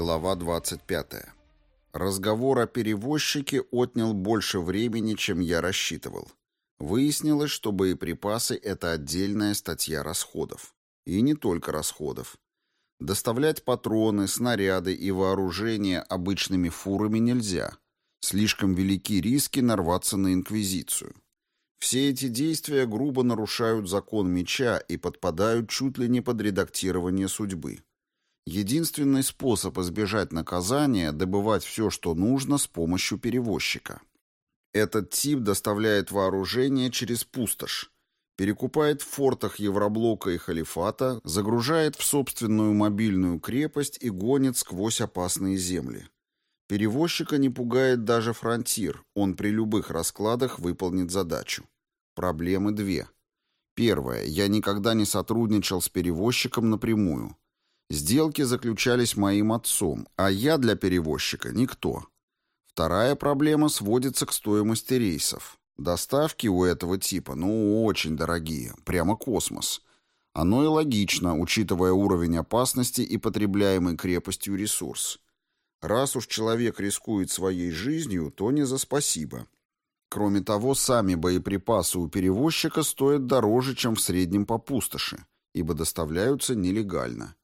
Глава 25. Разговор о перевозчике отнял больше времени, чем я рассчитывал. Выяснилось, что боеприпасы – это отдельная статья расходов. И не только расходов. Доставлять патроны, снаряды и вооружение обычными фурами нельзя. Слишком велики риски нарваться на инквизицию. Все эти действия грубо нарушают закон меча и подпадают чуть ли не под редактирование судьбы. Единственный способ избежать наказания – добывать все, что нужно, с помощью перевозчика. Этот тип доставляет вооружение через пустошь, перекупает в фортах Евроблока и Халифата, загружает в собственную мобильную крепость и гонит сквозь опасные земли. Перевозчика не пугает даже фронтир, он при любых раскладах выполнит задачу. Проблемы две. Первое. Я никогда не сотрудничал с перевозчиком напрямую. Сделки заключались моим отцом, а я для перевозчика никто. Вторая проблема сводится к стоимости рейсов. Доставки у этого типа, ну, очень дорогие, прямо космос. Оно и логично, учитывая уровень опасности и потребляемый крепостью ресурс. Раз уж человек рискует своей жизнью, то не за спасибо. Кроме того, сами боеприпасы у перевозчика стоят дороже, чем в среднем по пустоши, ибо доставляются нелегально.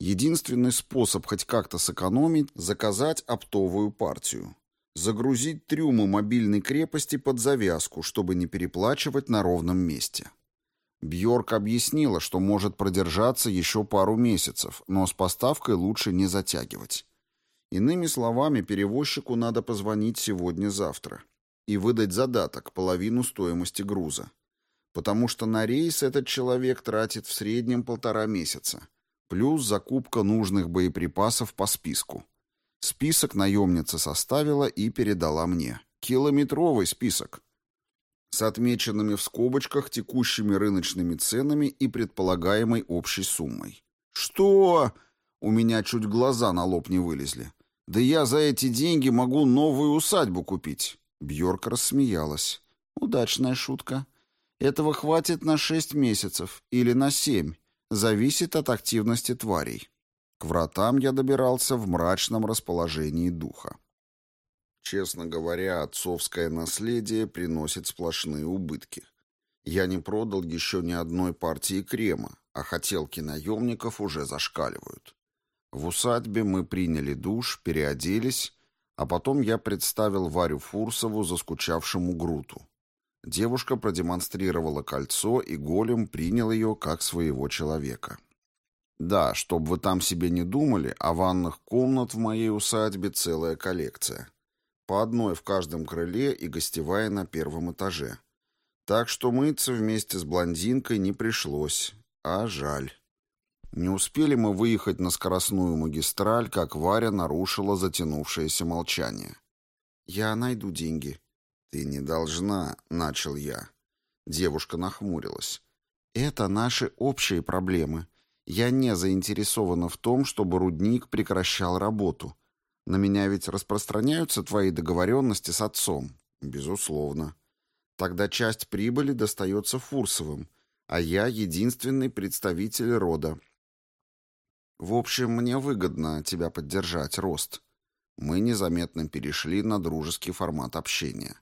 Единственный способ хоть как-то сэкономить – заказать оптовую партию. Загрузить трюмы мобильной крепости под завязку, чтобы не переплачивать на ровном месте. Бьорк объяснила, что может продержаться еще пару месяцев, но с поставкой лучше не затягивать. Иными словами, перевозчику надо позвонить сегодня-завтра и выдать задаток, половину стоимости груза. Потому что на рейс этот человек тратит в среднем полтора месяца, плюс закупка нужных боеприпасов по списку. Список наемница составила и передала мне. Километровый список. С отмеченными в скобочках текущими рыночными ценами и предполагаемой общей суммой. «Что?» У меня чуть глаза на лоб не вылезли. «Да я за эти деньги могу новую усадьбу купить!» Бьорк рассмеялась. «Удачная шутка. Этого хватит на шесть месяцев или на семь. Зависит от активности тварей». К вратам я добирался в мрачном расположении духа. Честно говоря, отцовское наследие приносит сплошные убытки. Я не продал еще ни одной партии крема, а хотелки наемников уже зашкаливают. В усадьбе мы приняли душ, переоделись, а потом я представил Варю Фурсову заскучавшему Груту. Девушка продемонстрировала кольцо, и голем принял ее как своего человека. Да, чтобы вы там себе не думали, а ванных комнат в моей усадьбе целая коллекция. По одной в каждом крыле и гостевая на первом этаже. Так что мыться вместе с блондинкой не пришлось, а жаль. Не успели мы выехать на скоростную магистраль, как Варя нарушила затянувшееся молчание. «Я найду деньги». «Ты не должна», — начал я. Девушка нахмурилась. «Это наши общие проблемы. Я не заинтересована в том, чтобы рудник прекращал работу. На меня ведь распространяются твои договоренности с отцом?» «Безусловно». «Тогда часть прибыли достается Фурсовым, а я единственный представитель рода, в общем, мне выгодно тебя поддержать, Рост. Мы незаметно перешли на дружеский формат общения.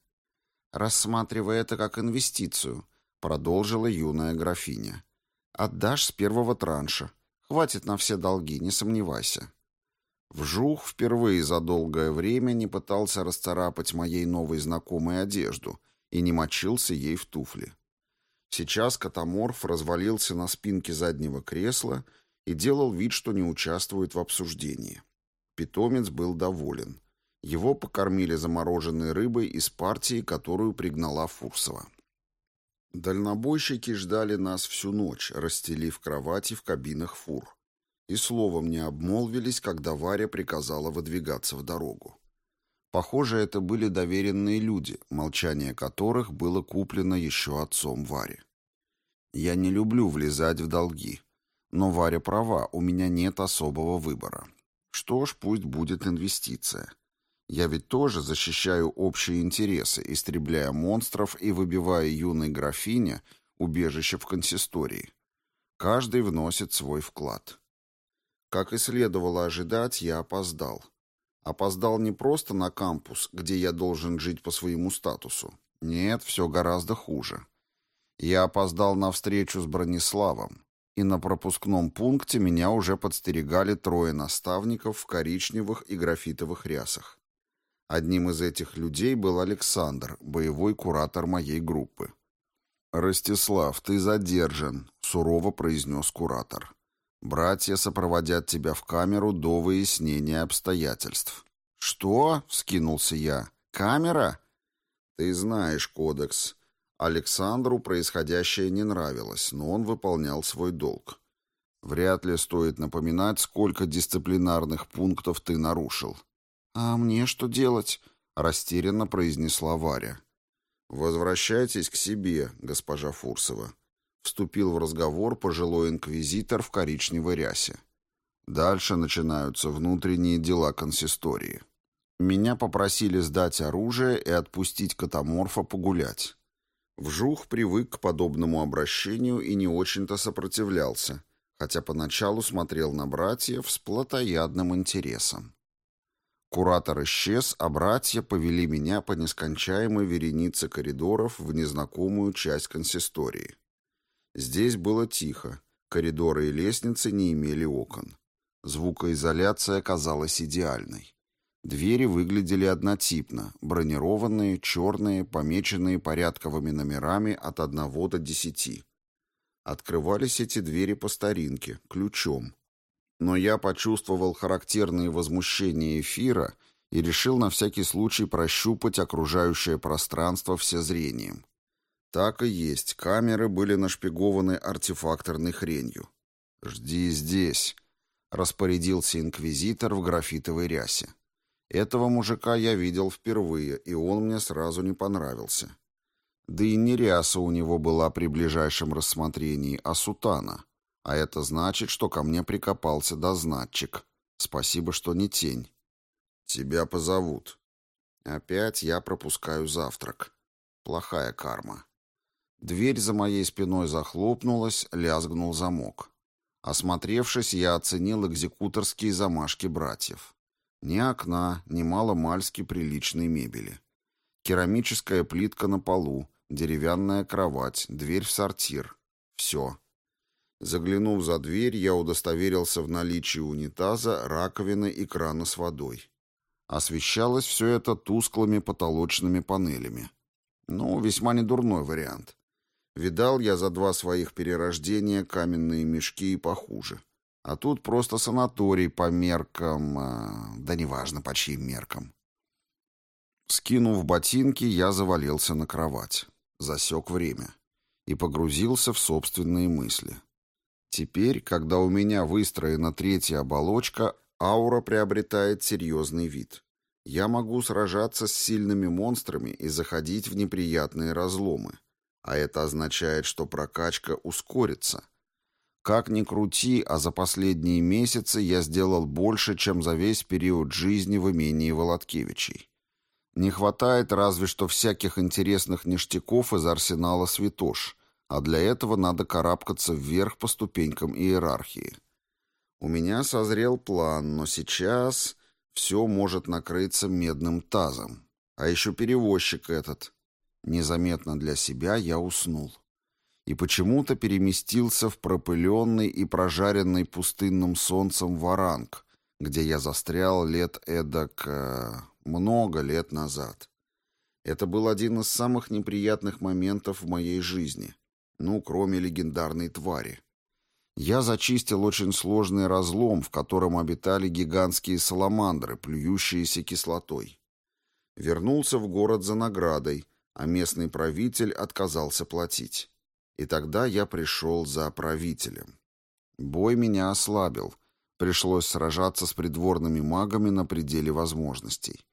Рассматривая это как инвестицию, продолжила юная графиня. Отдашь с первого транша. Хватит на все долги, не сомневайся. Вжух впервые за долгое время не пытался расцарапать моей новой знакомой одежду и не мочился ей в туфли. Сейчас катаморф развалился на спинке заднего кресла и делал вид, что не участвует в обсуждении. Питомец был доволен. Его покормили замороженной рыбой из партии, которую пригнала Фурсова. Дальнобойщики ждали нас всю ночь, расстелив кровати в кабинах фур. И словом не обмолвились, когда Варя приказала выдвигаться в дорогу. Похоже, это были доверенные люди, молчание которых было куплено еще отцом Вари. Я не люблю влезать в долги, но Варя права, у меня нет особого выбора. Что ж, пусть будет инвестиция. Я ведь тоже защищаю общие интересы, истребляя монстров и выбивая юной графине убежище в консистории. Каждый вносит свой вклад. Как и следовало ожидать, я опоздал. Опоздал не просто на кампус, где я должен жить по своему статусу. Нет, все гораздо хуже. Я опоздал на встречу с Брониславом, и на пропускном пункте меня уже подстерегали трое наставников в коричневых и графитовых рясах. Одним из этих людей был Александр, боевой куратор моей группы. «Ростислав, ты задержан», — сурово произнес куратор. «Братья сопроводят тебя в камеру до выяснения обстоятельств». «Что?» — вскинулся я. «Камера?» «Ты знаешь кодекс. Александру происходящее не нравилось, но он выполнял свой долг. Вряд ли стоит напоминать, сколько дисциплинарных пунктов ты нарушил. «А мне что делать?» — растерянно произнесла Варя. «Возвращайтесь к себе, госпожа Фурсова», — вступил в разговор пожилой инквизитор в коричневой рясе. Дальше начинаются внутренние дела консистории. Меня попросили сдать оружие и отпустить катаморфа погулять. Вжух привык к подобному обращению и не очень-то сопротивлялся, хотя поначалу смотрел на братьев с плотоядным интересом. Куратор исчез, а братья повели меня по нескончаемой веренице коридоров в незнакомую часть консистории. Здесь было тихо, коридоры и лестницы не имели окон. Звукоизоляция казалась идеальной. Двери выглядели однотипно, бронированные, черные, помеченные порядковыми номерами от одного до десяти. Открывались эти двери по старинке, ключом. Но я почувствовал характерные возмущения эфира и решил на всякий случай прощупать окружающее пространство всезрением. Так и есть, камеры были нашпигованы артефакторной хренью. «Жди здесь», — распорядился инквизитор в графитовой рясе. Этого мужика я видел впервые, и он мне сразу не понравился. Да и не ряса у него была при ближайшем рассмотрении, а сутана. А это значит, что ко мне прикопался дознатчик. Спасибо, что не тень. Тебя позовут. Опять я пропускаю завтрак. Плохая карма. Дверь за моей спиной захлопнулась, лязгнул замок. Осмотревшись, я оценил экзекуторские замашки братьев. Ни окна, ни маломальски приличной мебели. Керамическая плитка на полу, деревянная кровать, дверь в сортир. Все. Заглянув за дверь, я удостоверился в наличии унитаза, раковины и крана с водой. Освещалось все это тусклыми потолочными панелями. Ну, весьма недурной вариант. Видал я за два своих перерождения каменные мешки и похуже. А тут просто санаторий по меркам... Э, да неважно, по чьим меркам. Скинув ботинки, я завалился на кровать. Засек время. И погрузился в собственные мысли. Теперь, когда у меня выстроена третья оболочка, аура приобретает серьезный вид. Я могу сражаться с сильными монстрами и заходить в неприятные разломы. А это означает, что прокачка ускорится. Как ни крути, а за последние месяцы я сделал больше, чем за весь период жизни в имении Володкевичей. Не хватает разве что всяких интересных ништяков из арсенала «Святош», а для этого надо карабкаться вверх по ступенькам иерархии. У меня созрел план, но сейчас все может накрыться медным тазом. А еще перевозчик этот. Незаметно для себя я уснул и почему-то переместился в пропыленный и прожаренный пустынным солнцем варанг, где я застрял лет эдак... Э, много лет назад. Это был один из самых неприятных моментов в моей жизни. Ну, кроме легендарной твари. Я зачистил очень сложный разлом, в котором обитали гигантские саламандры, плюющиеся кислотой. Вернулся в город за наградой, а местный правитель отказался платить. И тогда я пришел за правителем. Бой меня ослабил. Пришлось сражаться с придворными магами на пределе возможностей.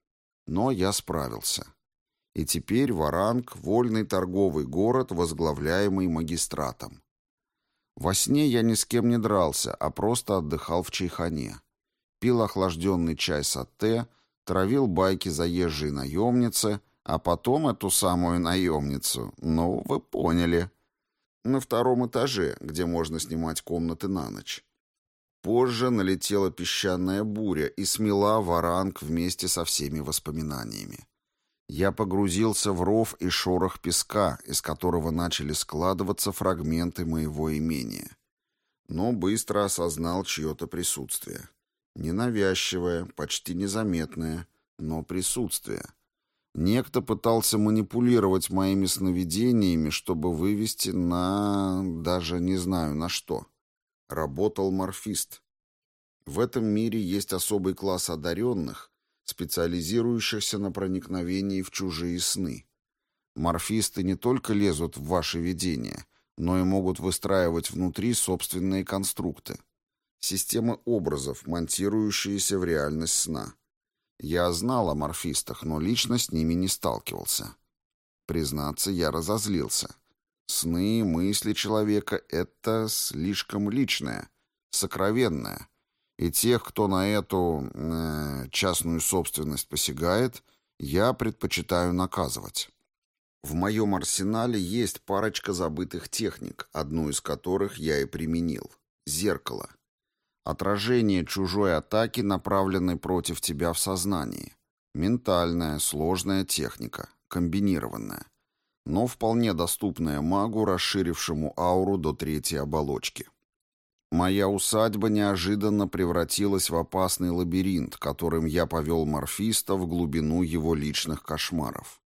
Но я справился. И теперь Варанг — вольный торговый город, возглавляемый магистратом. Во сне я ни с кем не дрался, а просто отдыхал в чайхане. Пил охлажденный чай сатте, травил байки заезжей наемницы, а потом эту самую наемницу, ну, вы поняли — на втором этаже, где можно снимать комнаты на ночь. Позже налетела песчаная буря и смела варанг вместе со всеми воспоминаниями. Я погрузился в ров и шорох песка, из которого начали складываться фрагменты моего имения. Но быстро осознал чье-то присутствие. Ненавязчивое, почти незаметное, но присутствие. Некто пытался манипулировать моими сновидениями, чтобы вывести на... даже не знаю на что. Работал морфист. В этом мире есть особый класс одаренных, специализирующихся на проникновении в чужие сны. Морфисты не только лезут в ваши видения, но и могут выстраивать внутри собственные конструкты. Системы образов, монтирующиеся в реальность сна. Я знал о морфистах, но лично с ними не сталкивался. Признаться, я разозлился. Сны, мысли человека — это слишком личное, сокровенное и тех, кто на эту э, частную собственность посягает, я предпочитаю наказывать. В моем арсенале есть парочка забытых техник, одну из которых я и применил — зеркало. Отражение чужой атаки, направленной против тебя в сознании. Ментальная, сложная техника, комбинированная, но вполне доступная магу, расширившему ауру до третьей оболочки. Моя усадьба неожиданно превратилась в опасный лабиринт, которым я повел морфиста в глубину его личных кошмаров.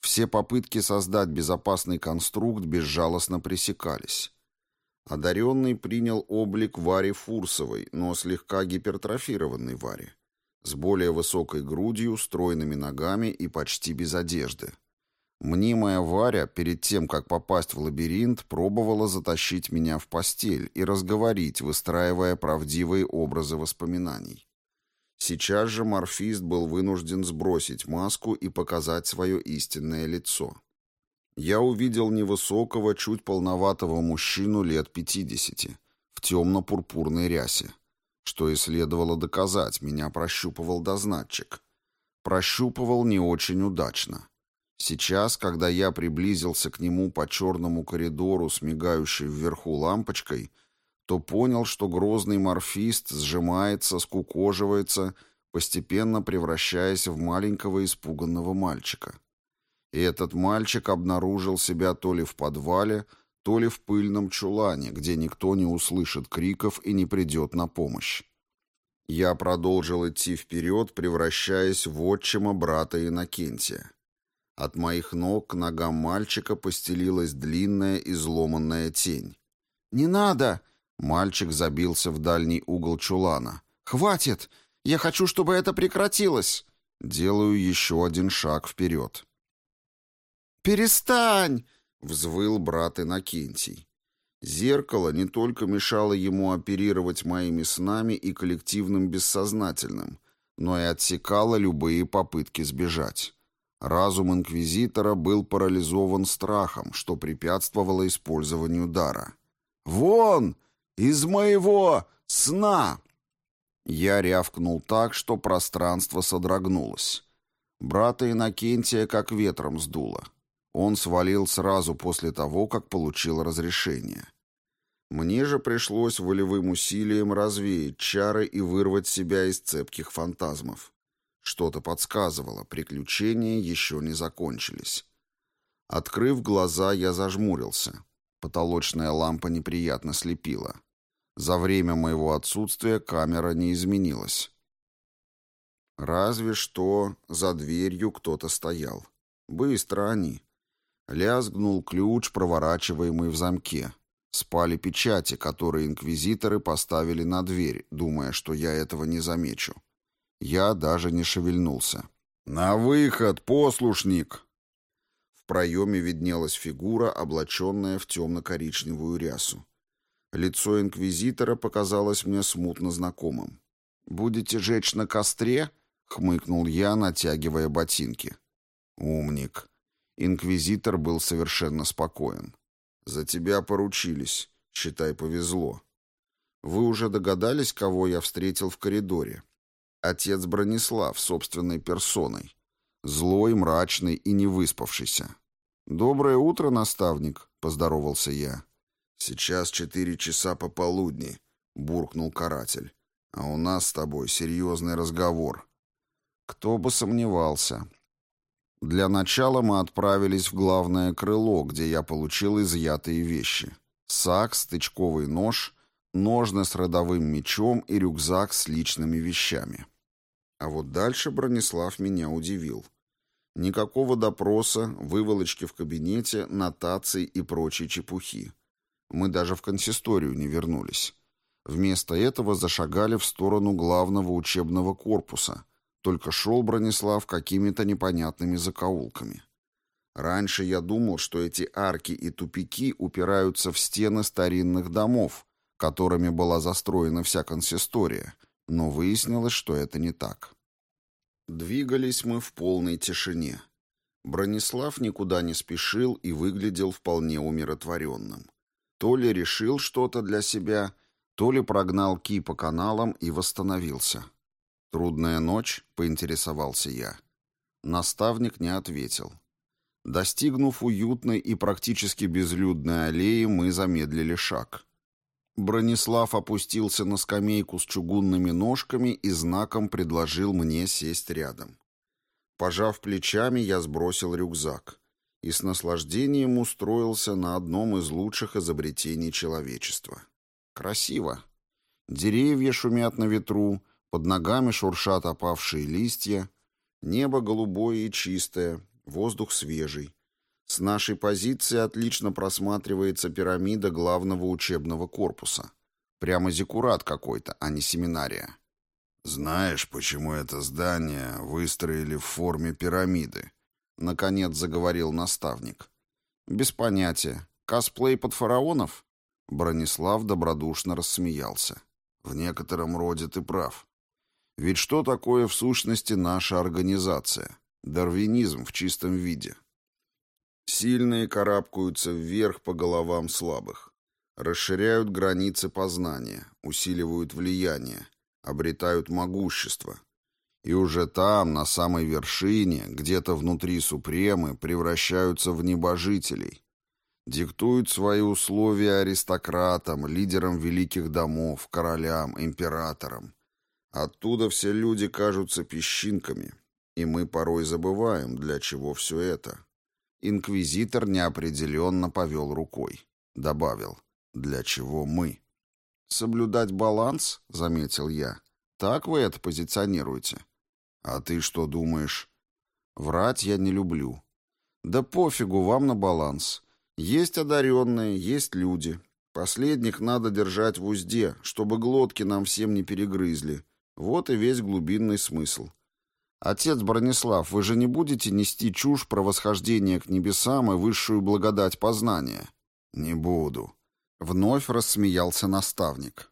Все попытки создать безопасный конструкт безжалостно пресекались. Одаренный принял облик Вари Фурсовой, но слегка гипертрофированной Вари, с более высокой грудью, стройными ногами и почти без одежды. Мнимая Варя, перед тем, как попасть в лабиринт, пробовала затащить меня в постель и разговорить, выстраивая правдивые образы воспоминаний. Сейчас же морфист был вынужден сбросить маску и показать свое истинное лицо. Я увидел невысокого, чуть полноватого мужчину лет пятидесяти, в темно-пурпурной рясе. Что и следовало доказать, меня прощупывал дознатчик. Прощупывал не очень удачно. Сейчас, когда я приблизился к нему по черному коридору с мигающей вверху лампочкой, то понял, что грозный морфист сжимается, скукоживается, постепенно превращаясь в маленького испуганного мальчика. И этот мальчик обнаружил себя то ли в подвале, то ли в пыльном чулане, где никто не услышит криков и не придет на помощь. Я продолжил идти вперед, превращаясь в отчима брата Иннокентия. От моих ног к ногам мальчика постелилась длинная изломанная тень. «Не надо!» — мальчик забился в дальний угол чулана. «Хватит! Я хочу, чтобы это прекратилось!» Делаю еще один шаг вперед. «Перестань!» — взвыл брат Иннокентий. Зеркало не только мешало ему оперировать моими снами и коллективным бессознательным, но и отсекало любые попытки сбежать. Разум инквизитора был парализован страхом, что препятствовало использованию дара. «Вон! Из моего сна!» Я рявкнул так, что пространство содрогнулось. Брата Иннокентия как ветром сдуло. Он свалил сразу после того, как получил разрешение. Мне же пришлось волевым усилием развеять чары и вырвать себя из цепких фантазмов. Что-то подсказывало, приключения еще не закончились. Открыв глаза, я зажмурился. Потолочная лампа неприятно слепила. За время моего отсутствия камера не изменилась. Разве что за дверью кто-то стоял. Быстро они. Лязгнул ключ, проворачиваемый в замке. Спали печати, которые инквизиторы поставили на дверь, думая, что я этого не замечу. Я даже не шевельнулся. «На выход, послушник!» В проеме виднелась фигура, облаченная в темно-коричневую рясу. Лицо инквизитора показалось мне смутно знакомым. «Будете жечь на костре?» — хмыкнул я, натягивая ботинки. «Умник». Инквизитор был совершенно спокоен. «За тебя поручились. Считай, повезло. Вы уже догадались, кого я встретил в коридоре?» Отец Бронислав собственной персоной. Злой, мрачный и невыспавшийся. «Доброе утро, наставник», — поздоровался я. «Сейчас четыре часа пополудни», — буркнул каратель. «А у нас с тобой серьезный разговор». Кто бы сомневался. Для начала мы отправились в главное крыло, где я получил изъятые вещи. Сакс, тычковый нож, ножны с родовым мечом и рюкзак с личными вещами. А вот дальше Бронислав меня удивил. Никакого допроса, выволочки в кабинете, нотаций и прочей чепухи. Мы даже в консисторию не вернулись. Вместо этого зашагали в сторону главного учебного корпуса. Только шел Бронислав какими-то непонятными закоулками. Раньше я думал, что эти арки и тупики упираются в стены старинных домов, которыми была застроена вся консистория, но выяснилось, что это не так. Двигались мы в полной тишине. Бронислав никуда не спешил и выглядел вполне умиротворенным. То ли решил что-то для себя, то ли прогнал Ки по каналам и восстановился. «Трудная ночь?» — поинтересовался я. Наставник не ответил. Достигнув уютной и практически безлюдной аллеи, мы замедлили шаг. Бронислав опустился на скамейку с чугунными ножками и знаком предложил мне сесть рядом. Пожав плечами, я сбросил рюкзак и с наслаждением устроился на одном из лучших изобретений человечества. Красиво. Деревья шумят на ветру, под ногами шуршат опавшие листья, небо голубое и чистое, воздух свежий. С нашей позиции отлично просматривается пирамида главного учебного корпуса. Прямо зиккурат какой-то, а не семинария. «Знаешь, почему это здание выстроили в форме пирамиды?» Наконец заговорил наставник. «Без понятия. Косплей под фараонов?» Бронислав добродушно рассмеялся. «В некотором роде ты прав. Ведь что такое в сущности наша организация? Дарвинизм в чистом виде. Сильные карабкаются вверх по головам слабых, расширяют границы познания, усиливают влияние, обретают могущество. И уже там, на самой вершине, где-то внутри Супремы, превращаются в небожителей, диктуют свои условия аристократам, лидерам великих домов, королям, императорам. Оттуда все люди кажутся песчинками, и мы порой забываем, для чего все это. Инквизитор неопределенно повел рукой. Добавил, для чего мы. «Соблюдать баланс?» — заметил я. «Так вы это позиционируете?» «А ты что думаешь?» «Врать я не люблю». «Да пофигу вам на баланс. Есть одаренные, есть люди. Последних надо держать в узде, чтобы глотки нам всем не перегрызли. Вот и весь глубинный смысл. Отец Бронислав, вы же не будете нести чушь про восхождение к небесам и высшую благодать познания? Не буду. Вновь рассмеялся наставник.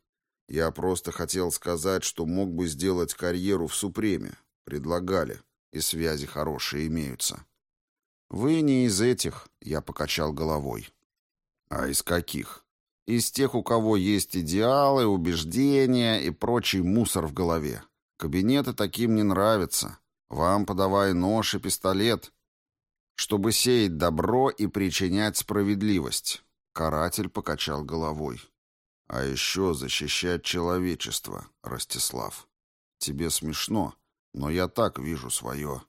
Я просто хотел сказать, что мог бы сделать карьеру в Супреме. Предлагали. И связи хорошие имеются. Вы не из этих, я покачал головой. А из каких? Из тех, у кого есть идеалы, убеждения и прочий мусор в голове. Кабинеты таким не нравятся. Вам подавай нож и пистолет, чтобы сеять добро и причинять справедливость. Каратель покачал головой. А еще защищать человечество, Ростислав. Тебе смешно, но я так вижу свое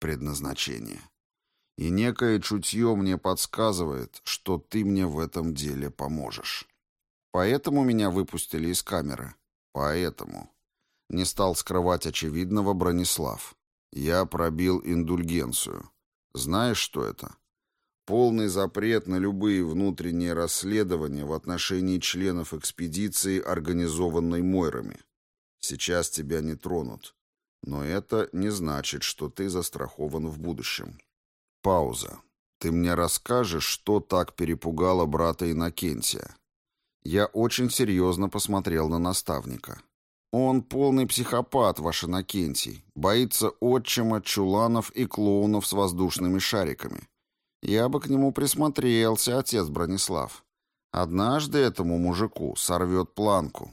предназначение. И некое чутье мне подсказывает, что ты мне в этом деле поможешь. Поэтому меня выпустили из камеры. Поэтому. Не стал скрывать очевидного Бронислав. Я пробил индульгенцию. Знаешь, что это? Полный запрет на любые внутренние расследования в отношении членов экспедиции, организованной Мойрами. Сейчас тебя не тронут. Но это не значит, что ты застрахован в будущем. Пауза. Ты мне расскажешь, что так перепугало брата Иннокентия? Я очень серьезно посмотрел на наставника. Он полный психопат, ваш Иннокентий. Боится отчима, чуланов и клоунов с воздушными шариками. Я бы к нему присмотрелся, отец Бронислав. Однажды этому мужику сорвет планку.